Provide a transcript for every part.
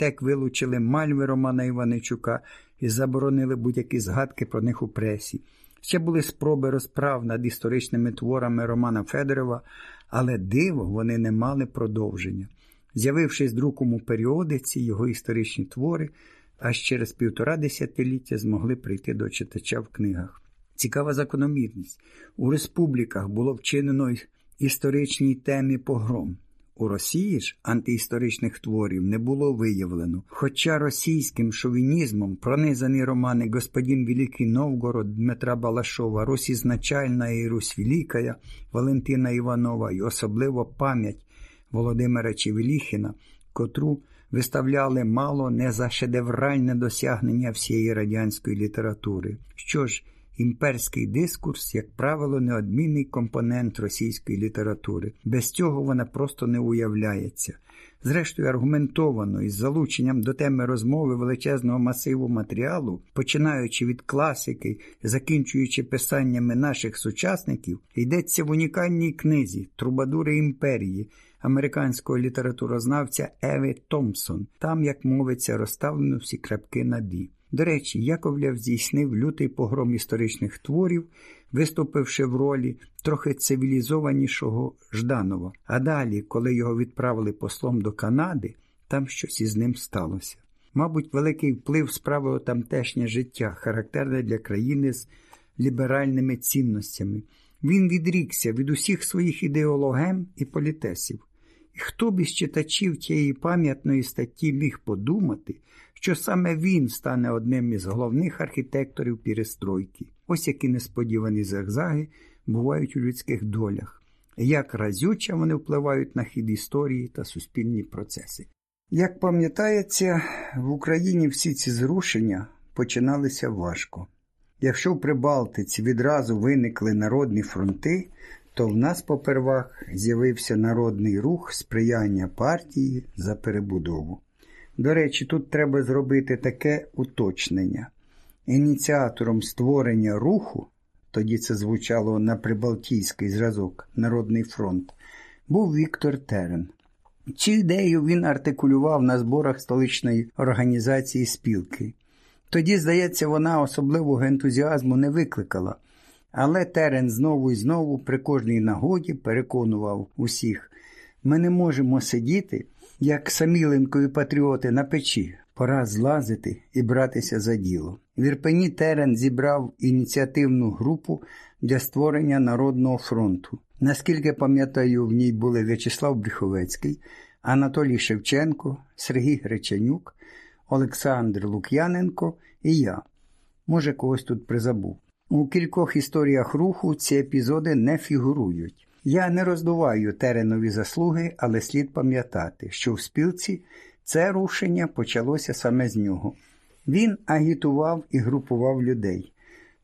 ТЕК вилучили мальви Романа Іваничука і заборонили будь-які згадки про них у пресі. Ще були спроби розправ над історичними творами Романа Федорова, але диво вони не мали продовження. З'явившись друком у періодиці, його історичні твори аж через півтора десятиліття змогли прийти до читача в книгах. Цікава закономірність. У республіках було вчинено історичній темі погром. У Росії ж антиісторичних творів не було виявлено, хоча російським шовінізмом пронизані романи Господин Великий Новгород Дмитра Балашова, Русь ізначальна і Русь Великая Валентина Іванова і особливо пам'ять Володимира Чевеліхіна, котру виставляли мало не за шедевральне досягнення всієї радянської літератури. Що ж, імперський дискурс, як правило, неодмінний компонент російської літератури. Без цього вона просто не уявляється. Зрештою, аргументовано із залученням до теми розмови величезного масиву матеріалу, починаючи від класики, закінчуючи писаннями наших сучасників, йдеться в унікальній книзі Трубадури імперії американського літературознавця Еви Томпсон. Там, як мовиться, розставлено всі крапки на бі. До речі, Яковлєв здійснив лютий погром історичних творів, виступивши в ролі трохи цивілізованішого Жданова. А далі, коли його відправили послом до Канади, там щось із ним сталося. Мабуть, великий вплив справило тамтешнє життя, характерне для країни з ліберальними цінностями. Він відрікся від усіх своїх ідеологем і політесів. І хто б із читачів тієї пам'ятної статті міг подумати, що саме він стане одним із головних архітекторів перестройки. Ось які несподівані зигзаги бувають у людських долях, як разюче вони впливають на хід історії та суспільні процеси. Як пам'ятається, в Україні всі ці зрушення починалися важко. Якщо в Прибалтиці відразу виникли народні фронти, то в нас попервах з'явився народний рух сприяння партії за перебудову. До речі, тут треба зробити таке уточнення. Ініціатором створення руху, тоді це звучало на Прибалтійський зразок Народний фронт, був Віктор Терен. Цю ідею він артикулював на зборах столичної організації спілки. Тоді, здається, вона особливого ентузіазму не викликала, але Терен знову і знову при кожній нагоді переконував усіх, ми не можемо сидіти як саміленкові патріоти на печі, пора злазити і братися за діло. В Ірпені Терен зібрав ініціативну групу для створення Народного фронту. Наскільки пам'ятаю, в ній були В'ячеслав Бріховецький, Анатолій Шевченко, Сергій Гречанюк, Олександр Лук'яненко і я. Може, когось тут призабув. У кількох історіях руху ці епізоди не фігурують. Я не роздуваю теренові заслуги, але слід пам'ятати, що в спілці це рушення почалося саме з нього. Він агітував і групував людей.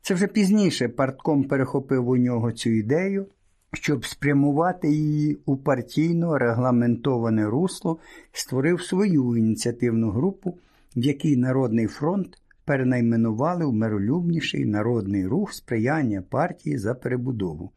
Це вже пізніше партком перехопив у нього цю ідею, щоб спрямувати її у партійно регламентоване русло, створив свою ініціативну групу, в якій Народний фронт перенайменували в миролюбніший народний рух сприяння партії за перебудову.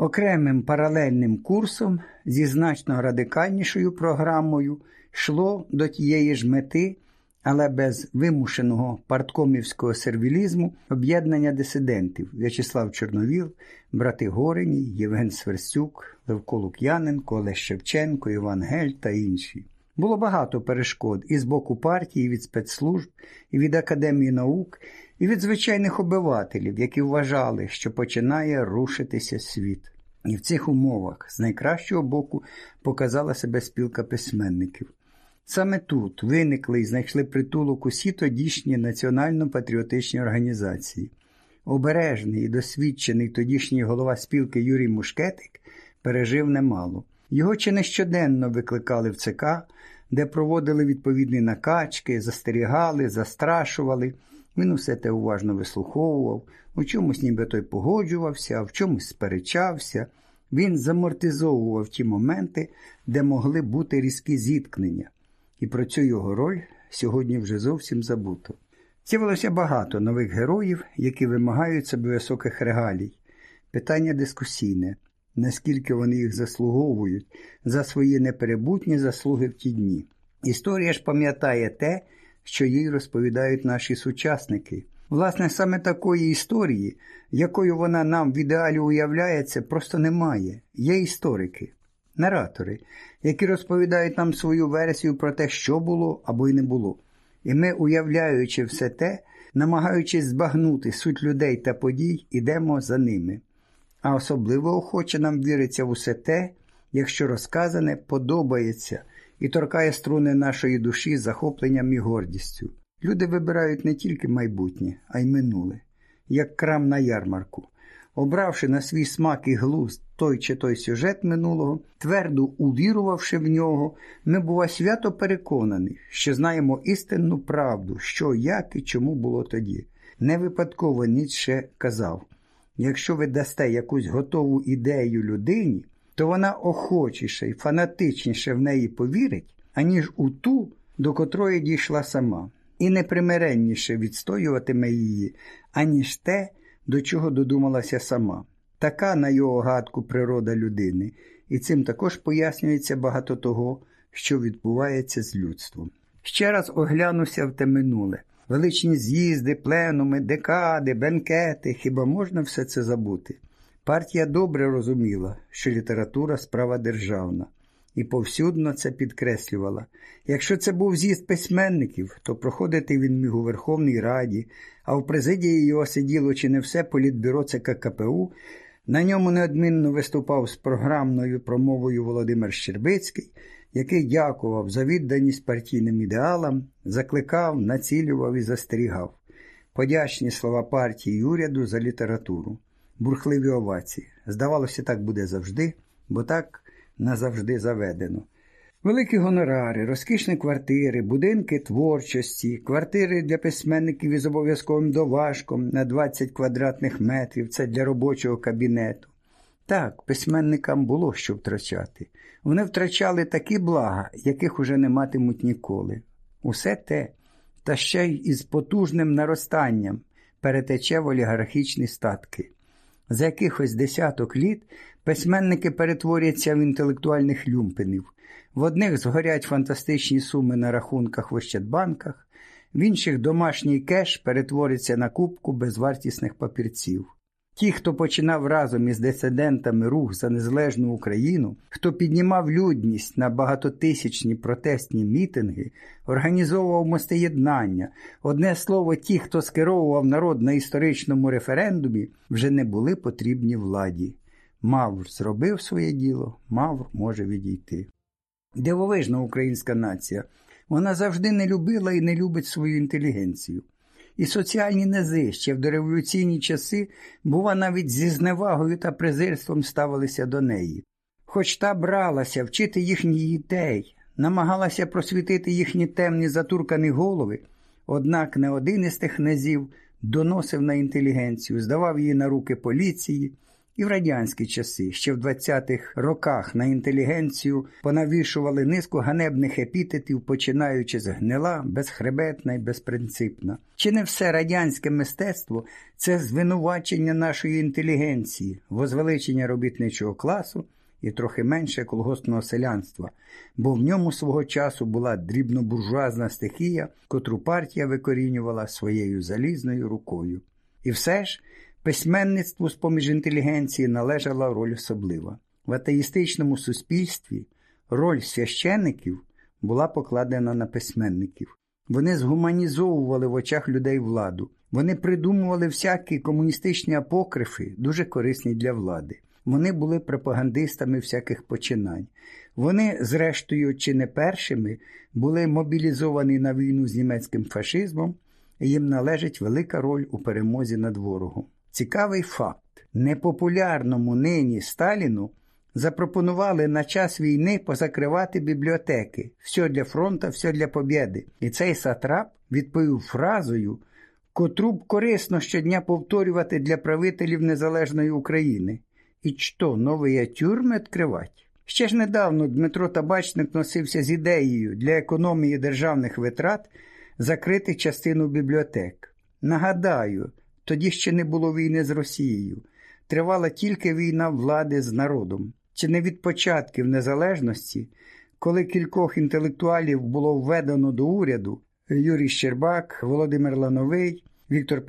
Окремим паралельним курсом зі значно радикальнішою програмою йшло до тієї ж мети, але без вимушеного парткомівського сервілізму об'єднання дисидентів В'ячеслав Чорновіл, брати Гориній, Євген Сверстюк, Левко Лук'яненко, Олег Шевченко, Іван Гель та інші. Було багато перешкод і з боку партії, і від спецслужб, і від Академії наук, і від звичайних обивателів, які вважали, що починає рушитися світ. І в цих умовах з найкращого боку показала себе спілка письменників. Саме тут виникли і знайшли притулок усі тодішні національно-патріотичні організації. Обережний і досвідчений тодішній голова спілки Юрій Мушкетик пережив немало. Його чи не щоденно викликали в ЦК, де проводили відповідні накачки, застерігали, застрашували. Він усе те уважно вислуховував, у чомусь ніби той погоджувався, а в чомусь сперечався. Він замортизовував ті моменти, де могли бути різкі зіткнення, і про цю його роль сьогодні вже зовсім забуто. З'явилося багато нових героїв, які вимагають себе високих регалій. Питання дискусійне, наскільки вони їх заслуговують за свої неперебутні заслуги в ті дні. Історія ж пам'ятає те, що їй розповідають наші сучасники. Власне, саме такої історії, якою вона нам в ідеалі уявляється, просто немає. Є історики, наратори, які розповідають нам свою версію про те, що було або й не було. І ми, уявляючи все те, намагаючись збагнути суть людей та подій, ідемо за ними. А особливо охоче нам віриться в усе те, якщо розказане подобається і торкає струни нашої душі захопленням і гордістю. Люди вибирають не тільки майбутнє, а й минуле, як крам на ярмарку. Обравши на свій смак і глузд той чи той сюжет минулого, твердо увірувавши в нього, ми, бува, свято переконані, що знаємо істинну правду, що, як і чому було тоді. Не випадково Ніцше казав якщо ви дасте якусь готову ідею людині, то вона охочіше і фанатичніше в неї повірить, аніж у ту, до котрої дійшла сама, і непримиренніше відстоюватиме її, аніж те, до чого додумалася сама. Така, на його гадку, природа людини, і цим також пояснюється багато того, що відбувається з людством. Ще раз оглянуся в те минуле. Величні з'їзди, пленуми, декади, бенкети, хіба можна все це забути? Партія добре розуміла, що література справа державна, і повсюдно це підкреслювала. Якщо це був з'їзд письменників, то проходити він міг у Верховній Раді, а в президії його сиділо чи не все політбюро ЦК на ньому неодмінно виступав з програмною промовою Володимир Щербицький, який дякував за відданість партійним ідеалам, закликав, націлював і застерігав. Подячні слова партії і уряду за літературу, бурхливі овації. Здавалося, так буде завжди, бо так назавжди заведено. Великі гонорари, розкішні квартири, будинки творчості, квартири для письменників із обов'язковим доважком на 20 квадратних метрів це для робочого кабінету. Так, письменникам було що втрачати. Вони втрачали такі блага, яких уже не матимуть ніколи. Усе те, та ще й із потужним наростанням перетече в олігархічні статки. За якихось десяток літ письменники перетворяться в інтелектуальних люмпинів. В одних згорять фантастичні суми на рахунках в Ощадбанках, в інших домашній кеш перетвориться на кубку безвартісних папірців. Ті, хто починав разом із дисидентами рух за незалежну Україну, хто піднімав людність на багатотисячні протестні мітинги, організовував мостеєднання, одне слово, ті, хто скеровував народ на історичному референдумі, вже не були потрібні владі. Мавр зробив своє діло, Мавр може відійти. Дивовижна українська нація. Вона завжди не любила і не любить свою інтелігенцію. І соціальні низи ще в дореволюційні часи, бува, навіть зі зневагою та презирством ставилися до неї. Хоч та бралася вчити їхніх дітей, намагалася просвітити їхні темні затуркані голови, однак не один із тих низів доносив на інтелігенцію, здавав її на руки поліції. І в радянські часи, ще в 20-х роках на інтелігенцію понавішували низку ганебних епітетів, починаючи з гнила, безхребетна і безпринципна. Чи не все радянське мистецтво це звинувачення нашої інтелігенції, возвеличення робітничого класу і трохи менше колгоспного селянства, бо в ньому свого часу була дрібнобуржуазна стихія, котру партія викорінювала своєю залізною рукою. І все ж. Письменництву з поміж інтелігенції належала роль особлива. В атеїстичному суспільстві роль священників була покладена на письменників. Вони згуманізовували в очах людей владу. Вони придумували всякі комуністичні апокрифи, дуже корисні для влади. Вони були пропагандистами всяких починань. Вони, зрештою, чи не першими, були мобілізовані на війну з німецьким фашизмом, і їм належить велика роль у перемозі над ворогом. Цікавий факт. Непопулярному нині Сталіну запропонували на час війни позакривати бібліотеки. Все для фронта, все для побєди. І цей сатрап відповів фразою, котру б корисно щодня повторювати для правителів Незалежної України. І що, нові тюрми відкривати? Ще ж недавно Дмитро Табачник носився з ідеєю для економії державних витрат закрити частину бібліотек. Нагадаю, тоді ще не було війни з Росією. Тривала тільки війна влади з народом. Чи не від початків незалежності Коли кількох інтелектуалів було введено до уряду Юрій Щербак, Володимир Лановий, Віктор Пен.